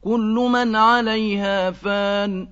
كل من عليها فان